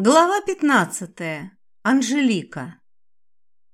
Глава 15. Анжелика.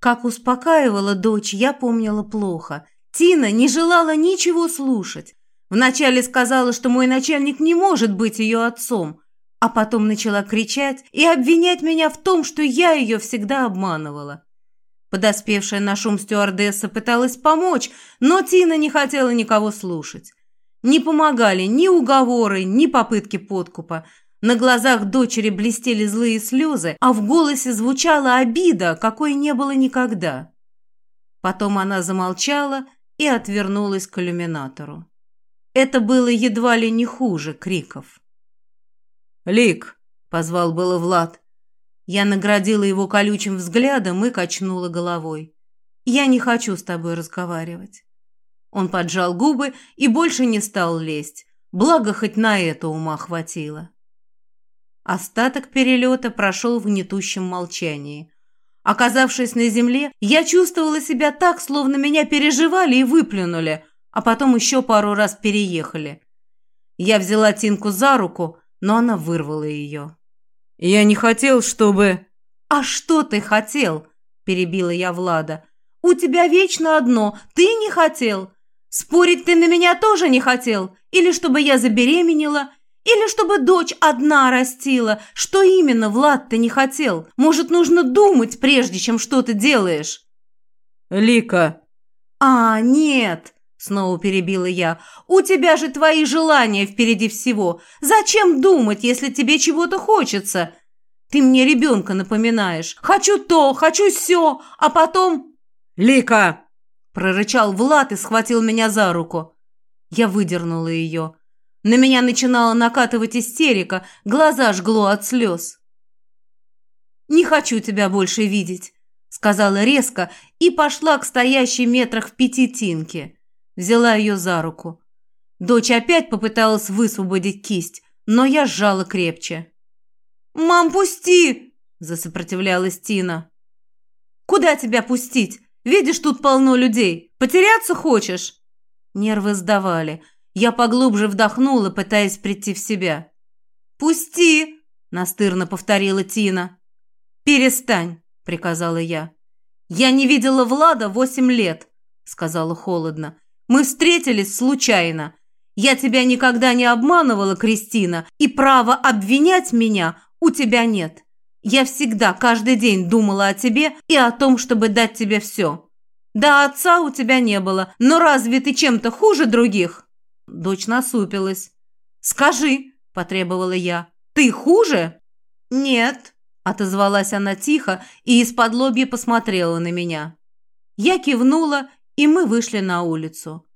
Как успокаивала дочь, я помнила плохо. Тина не желала ничего слушать. Вначале сказала, что мой начальник не может быть ее отцом, а потом начала кричать и обвинять меня в том, что я ее всегда обманывала. Подоспевшая на шум стюардесса пыталась помочь, но Тина не хотела никого слушать. Не помогали ни уговоры, ни попытки подкупа. На глазах дочери блестели злые слезы, а в голосе звучала обида, какой не было никогда. Потом она замолчала и отвернулась к иллюминатору. Это было едва ли не хуже криков. «Лик!» — позвал было Влад. Я наградила его колючим взглядом и качнула головой. «Я не хочу с тобой разговаривать». Он поджал губы и больше не стал лезть, благо хоть на это ума хватило. Остаток перелета прошел в гнетущем молчании. Оказавшись на земле, я чувствовала себя так, словно меня переживали и выплюнули, а потом еще пару раз переехали. Я взяла Тинку за руку, но она вырвала ее. «Я не хотел, чтобы...» «А что ты хотел?» – перебила я Влада. «У тебя вечно одно. Ты не хотел. Спорить ты на меня тоже не хотел. Или чтобы я забеременела, или чтобы дочь одна растила. Что именно, Влад, ты не хотел? Может, нужно думать, прежде чем что-то делаешь?» «Лика!» «А, нет!» — снова перебила я. «У тебя же твои желания впереди всего. Зачем думать, если тебе чего-то хочется? Ты мне ребенка напоминаешь. Хочу то, хочу все, а потом...» «Лика!» — прорычал Влад и схватил меня за руку. Я выдернула ее. На меня начинала накатывать истерика, глаза жгло от слез. «Не хочу тебя больше видеть», — сказала резко и пошла к стоящей метрах в пяти Тинке. Взяла ее за руку. Дочь опять попыталась высвободить кисть, но я сжала крепче. «Мам, пусти!» – засопротивлялась Тина. «Куда тебя пустить? Видишь, тут полно людей. Потеряться хочешь?» Нервы сдавали. Я поглубже вдохнула, пытаясь прийти в себя. «Пусти!» – настырно повторила Тина. «Перестань!» – приказала я. «Я не видела Влада восемь лет», – сказала холодно. «Мы встретились случайно. Я тебя никогда не обманывала, Кристина, и права обвинять меня у тебя нет. Я всегда, каждый день думала о тебе и о том, чтобы дать тебе все. Да, отца у тебя не было, но разве ты чем-то хуже других?» Дочь насупилась. «Скажи», – потребовала я, – «ты хуже?» «Нет», – отозвалась она тихо и из-под лобья посмотрела на меня. Я кивнула, и мы вышли на улицу.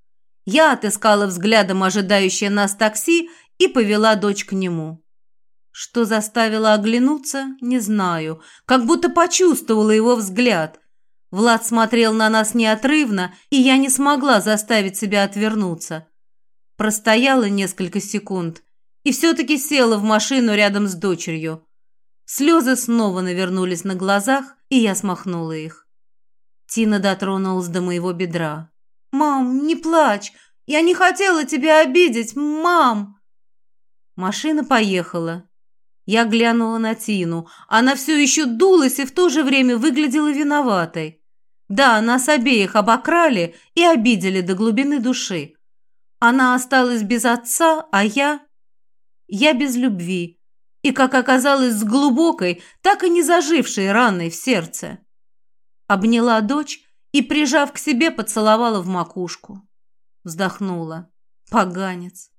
Я отыскала взглядом ожидающее нас такси и повела дочь к нему. Что заставило оглянуться, не знаю, как будто почувствовала его взгляд. Влад смотрел на нас неотрывно, и я не смогла заставить себя отвернуться. Простояла несколько секунд и все-таки села в машину рядом с дочерью. Слезы снова навернулись на глазах, и я смахнула их. Тина дотронулась до моего бедра. «Мам, не плачь! Я не хотела тебя обидеть! Мам!» Машина поехала. Я глянула на Тину. Она все еще дулась и в то же время выглядела виноватой. Да, нас обеих обокрали и обидели до глубины души. Она осталась без отца, а я... Я без любви. И, как оказалось, с глубокой, так и не зажившей раной в сердце. Обняла дочь и, прижав к себе, поцеловала в макушку. Вздохнула. Поганец.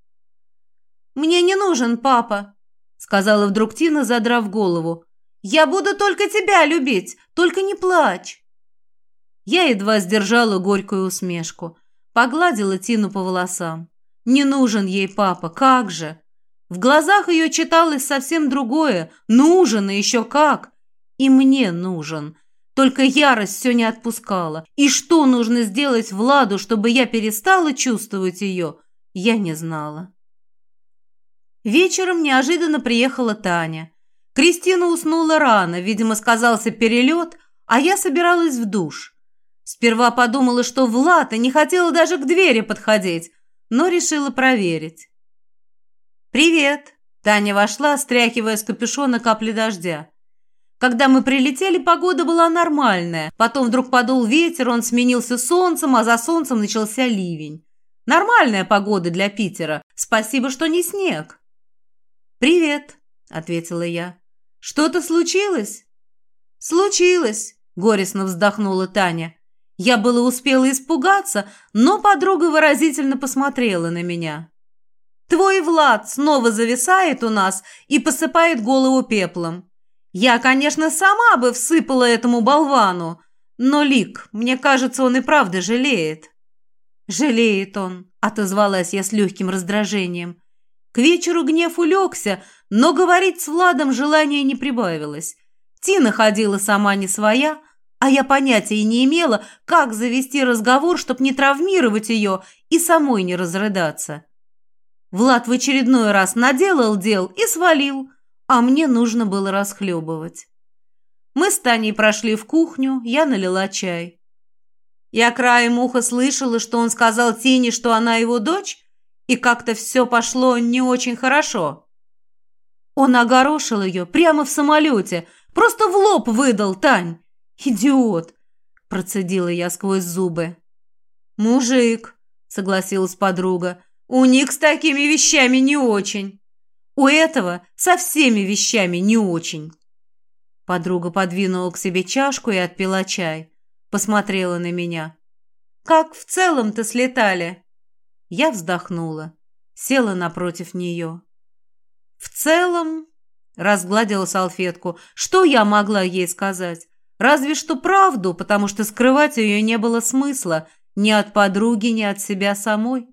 «Мне не нужен папа», — сказала вдруг Тина, задрав голову. «Я буду только тебя любить, только не плачь». Я едва сдержала горькую усмешку. Погладила Тину по волосам. Не нужен ей папа, как же? В глазах ее читалось совсем другое. Нужен и еще как. И мне нужен. Только ярость все не отпускала. И что нужно сделать Владу, чтобы я перестала чувствовать ее, я не знала. Вечером неожиданно приехала Таня. Кристина уснула рано, видимо, сказался перелет, а я собиралась в душ. Сперва подумала, что Влад и не хотела даже к двери подходить, но решила проверить. «Привет!» – Таня вошла, стряхивая с капюшона капли дождя. Когда мы прилетели, погода была нормальная. Потом вдруг подул ветер, он сменился солнцем, а за солнцем начался ливень. Нормальная погода для Питера. Спасибо, что не снег. «Привет», — ответила я. «Что-то случилось?» «Случилось», — горестно вздохнула Таня. Я было успела испугаться, но подруга выразительно посмотрела на меня. «Твой Влад снова зависает у нас и посыпает голову пеплом. Я, конечно, сама бы всыпала этому болвану, но, Лик, мне кажется, он и правда жалеет». «Жалеет он», — отозвалась я с легким раздражением. К вечеру гнев улегся, но говорить с Владом желания не прибавилось. Тина ходила сама не своя, а я понятия не имела, как завести разговор, чтобы не травмировать ее и самой не разрыдаться. Влад в очередной раз наделал дел и свалил, а мне нужно было расхлебывать. Мы с Таней прошли в кухню, я налила чай. Я краем уха слышала, что он сказал Тине, что она его дочь, и как-то все пошло не очень хорошо. Он огорошил ее прямо в самолете, просто в лоб выдал, Тань. Идиот, процедила я сквозь зубы. Мужик, согласилась подруга, у них с такими вещами не очень. У этого со всеми вещами не очень. Подруга подвинула к себе чашку и отпила чай. Посмотрела на меня. «Как в целом-то слетали?» Я вздохнула. Села напротив нее. «В целом...» Разгладила салфетку. «Что я могла ей сказать? Разве что правду, потому что скрывать ее не было смысла ни от подруги, ни от себя самой.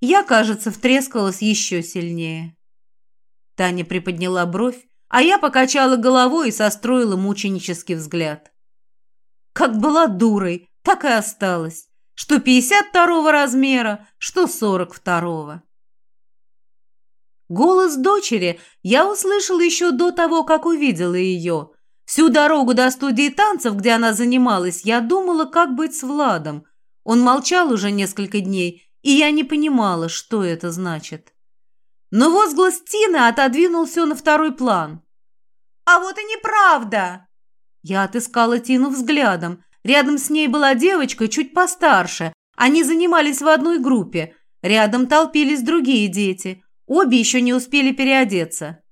Я, кажется, втрескалась еще сильнее. Таня приподняла бровь, а я покачала головой и состроила мученический взгляд. Как была дурой, так и осталась. Что 52-го размера, что 42-го. Голос дочери я услышала еще до того, как увидела ее. Всю дорогу до студии танцев, где она занималась, я думала, как быть с Владом. Он молчал уже несколько дней, и я не понимала, что это значит. Но возглас Тины отодвинул все на второй план. «А вот и неправда!» Я отыскала Тину взглядом. Рядом с ней была девочка чуть постарше. Они занимались в одной группе. Рядом толпились другие дети. Обе еще не успели переодеться.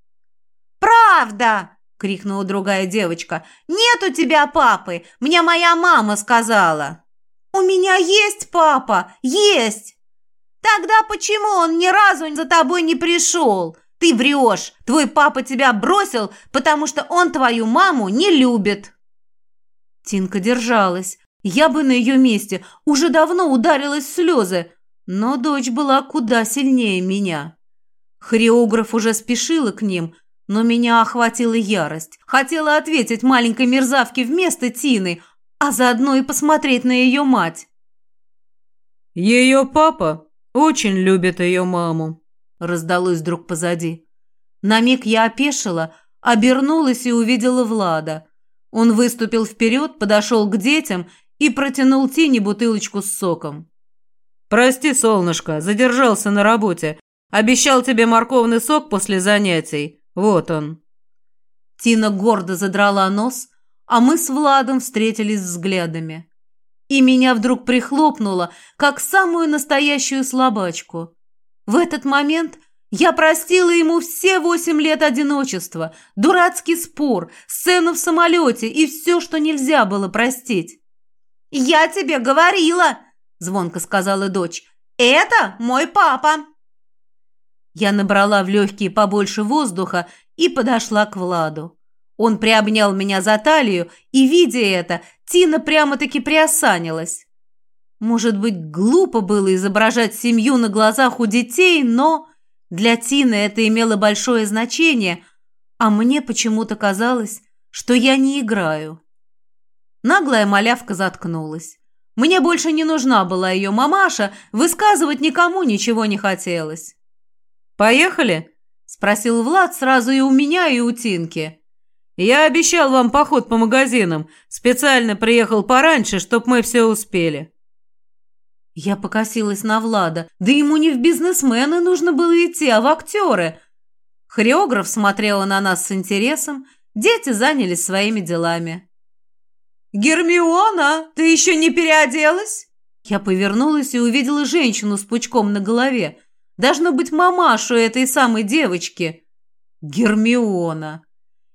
«Правда!» — крикнула другая девочка. «Нет у тебя папы! Мне моя мама сказала!» «У меня есть папа! Есть!» «Тогда почему он ни разу за тобой не пришел? Ты врешь! Твой папа тебя бросил, потому что он твою маму не любит!» Тинка держалась. Я бы на ее месте уже давно ударилась слезы, но дочь была куда сильнее меня. Хореограф уже спешила к ним, но меня охватила ярость. Хотела ответить маленькой мерзавке вместо Тины, а заодно и посмотреть на ее мать. «Ее папа очень любит ее маму», – раздалось вдруг позади. На миг я опешила, обернулась и увидела Влада. Он выступил вперед, подошел к детям и протянул Тине бутылочку с соком. «Прости, солнышко, задержался на работе. Обещал тебе морковный сок после занятий. Вот он». Тина гордо задрала нос, а мы с Владом встретились взглядами и меня вдруг прихлопнуло, как самую настоящую слабачку. В этот момент я простила ему все восемь лет одиночества, дурацкий спор, сцену в самолете и все, что нельзя было простить. «Я тебе говорила!» – звонко сказала дочь. «Это мой папа!» Я набрала в легкие побольше воздуха и подошла к Владу. Он приобнял меня за талию, и, видя это, Тина прямо-таки приосанилась. Может быть, глупо было изображать семью на глазах у детей, но для Тины это имело большое значение, а мне почему-то казалось, что я не играю. Наглая малявка заткнулась. Мне больше не нужна была ее мамаша, высказывать никому ничего не хотелось. «Поехали?» – спросил Влад сразу и у меня, и у Тинки. Я обещал вам поход по магазинам. Специально приехал пораньше, чтоб мы все успели». Я покосилась на Влада. Да ему не в бизнесмены нужно было идти, а в актеры. Хореограф смотрела на нас с интересом, дети занялись своими делами. «Гермиона, ты еще не переоделась?» Я повернулась и увидела женщину с пучком на голове. Должно быть мамашу этой самой девочки. Гермиона.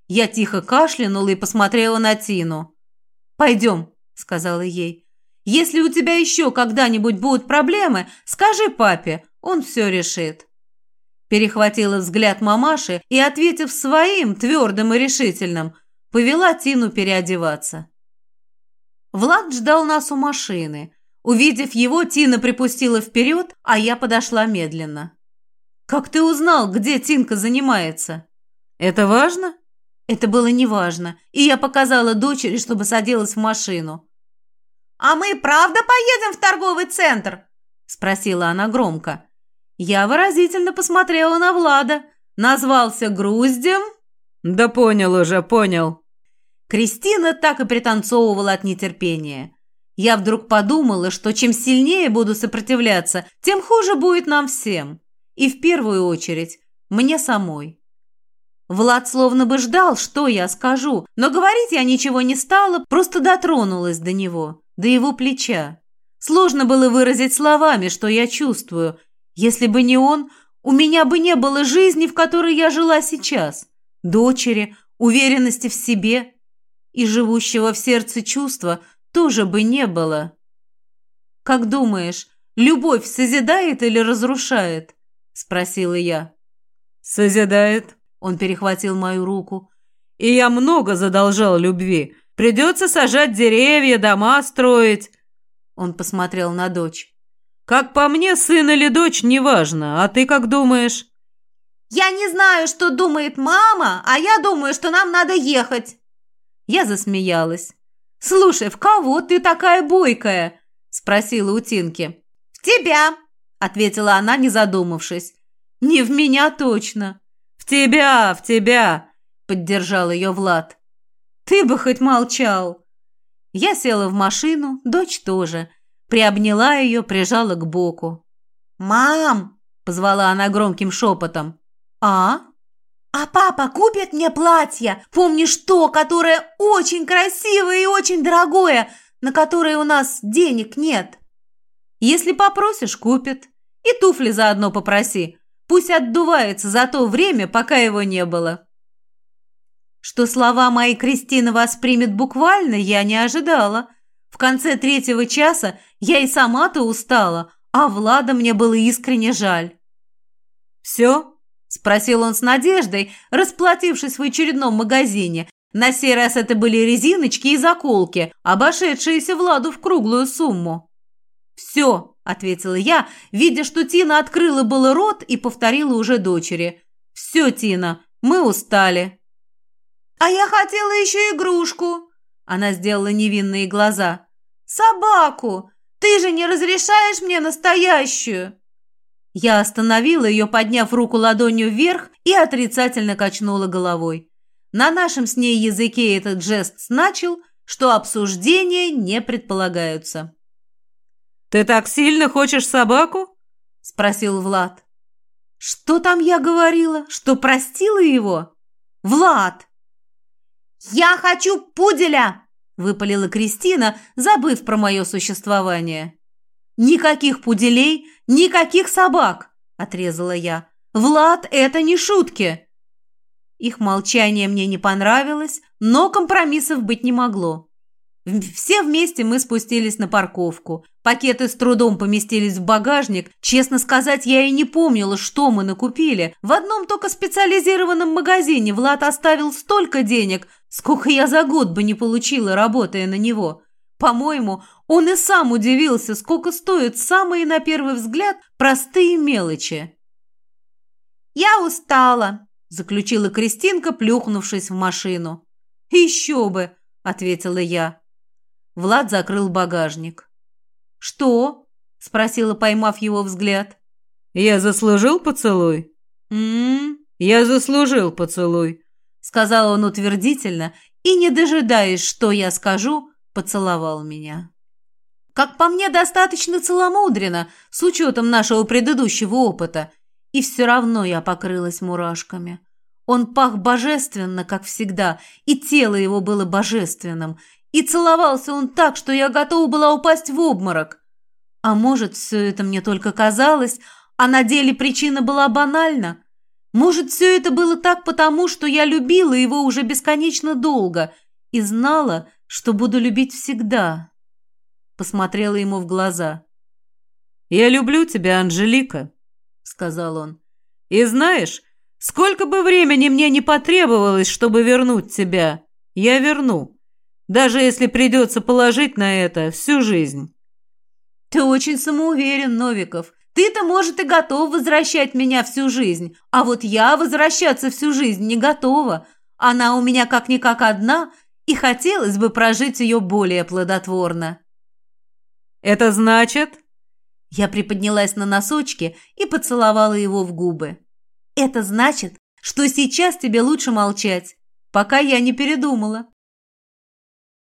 Я тихо кашлянула и посмотрела на Тину. «Пойдем», — сказала ей. «Если у тебя еще когда-нибудь будут проблемы, скажи папе, он все решит». Перехватила взгляд мамаши и, ответив своим, твердым и решительным, повела Тину переодеваться. Влад ждал нас у машины. Увидев его, Тина припустила вперед, а я подошла медленно. «Как ты узнал, где Тинка занимается?» «Это важно?» Это было неважно, и я показала дочери, чтобы садилась в машину. «А мы правда поедем в торговый центр?» – спросила она громко. Я выразительно посмотрела на Влада. Назвался груздем. Да понял уже, понял. Кристина так и пританцовывала от нетерпения. Я вдруг подумала, что чем сильнее буду сопротивляться, тем хуже будет нам всем. И в первую очередь мне самой. Влад словно бы ждал, что я скажу, но говорить я ничего не стала, просто дотронулась до него, до его плеча. Сложно было выразить словами, что я чувствую, если бы не он, у меня бы не было жизни, в которой я жила сейчас. Дочери, уверенности в себе и живущего в сердце чувства тоже бы не было. «Как думаешь, любовь созидает или разрушает?» – спросила я. «Созидает», – он перехватил мою руку. «И я много задолжал любви. Придется сажать деревья, дома строить». Он посмотрел на дочь. Как по мне, сын или дочь, неважно. А ты как думаешь?» «Я не знаю, что думает мама, а я думаю, что нам надо ехать». Я засмеялась. «Слушай, в кого ты такая бойкая?» – спросила у Тинки. «В тебя», – ответила она, не задумавшись. «Не в меня точно». «В тебя, в тебя», – поддержал ее Влад. «Ты бы хоть молчал». Я села в машину, дочь тоже – приобняла ее, прижала к боку. «Мам!» – позвала она громким шепотом. «А?» «А папа купит мне платье, помнишь то, которое очень красивое и очень дорогое, на которое у нас денег нет?» «Если попросишь, купит. И туфли заодно попроси. Пусть отдувается за то время, пока его не было». Что слова мои Кристина воспримет буквально, я не ожидала. В конце третьего часа я и сама-то устала, а Влада мне было искренне жаль. «Все?» – спросил он с надеждой, расплатившись в очередном магазине. На сей раз это были резиночки и заколки, обошедшиеся Владу в круглую сумму. «Все», – ответила я, видя, что Тина открыла было рот и повторила уже дочери. «Все, Тина, мы устали». «А я хотела еще игрушку», – она сделала невинные глаза. «Собаку! Ты же не разрешаешь мне настоящую!» Я остановила ее, подняв руку ладонью вверх и отрицательно качнула головой. На нашем с ней языке этот жест значил, что обсуждения не предполагаются. «Ты так сильно хочешь собаку?» – спросил Влад. «Что там я говорила? Что простила его?» «Влад!» «Я хочу пуделя!» – выпалила Кристина, забыв про мое существование. «Никаких пуделей, никаких собак!» – отрезала я. «Влад, это не шутки!» Их молчание мне не понравилось, но компромиссов быть не могло. Все вместе мы спустились на парковку. Пакеты с трудом поместились в багажник. Честно сказать, я и не помнила, что мы накупили. В одном только специализированном магазине Влад оставил столько денег, сколько я за год бы не получила, работая на него. По-моему, он и сам удивился, сколько стоят самые, на первый взгляд, простые мелочи. «Я устала», – заключила Кристинка, плюхнувшись в машину. «Еще бы», – ответила я. Влад закрыл багажник. «Что?» – спросила, поймав его взгляд. «Я заслужил поцелуй?» «М-м-м». «Я заслужил поцелуй», – сказал он утвердительно и, не дожидаясь, что я скажу, поцеловал меня. Как по мне, достаточно целомудренно, с учетом нашего предыдущего опыта. И все равно я покрылась мурашками. Он пах божественно, как всегда, и тело его было божественным, и целовался он так, что я готова была упасть в обморок. А может, все это мне только казалось, а на деле причина была банальна? Может, все это было так потому, что я любила его уже бесконечно долго и знала, что буду любить всегда? Посмотрела ему в глаза. «Я люблю тебя, Анжелика», сказал он. «И знаешь, сколько бы времени мне не потребовалось, чтобы вернуть тебя, я верну, даже если придется положить на это всю жизнь». «Ты очень самоуверен, Новиков. Ты-то, может, и готов возвращать меня всю жизнь, а вот я возвращаться всю жизнь не готова. Она у меня как-никак одна, и хотелось бы прожить ее более плодотворно». «Это значит...» Я приподнялась на носочки и поцеловала его в губы. «Это значит, что сейчас тебе лучше молчать, пока я не передумала».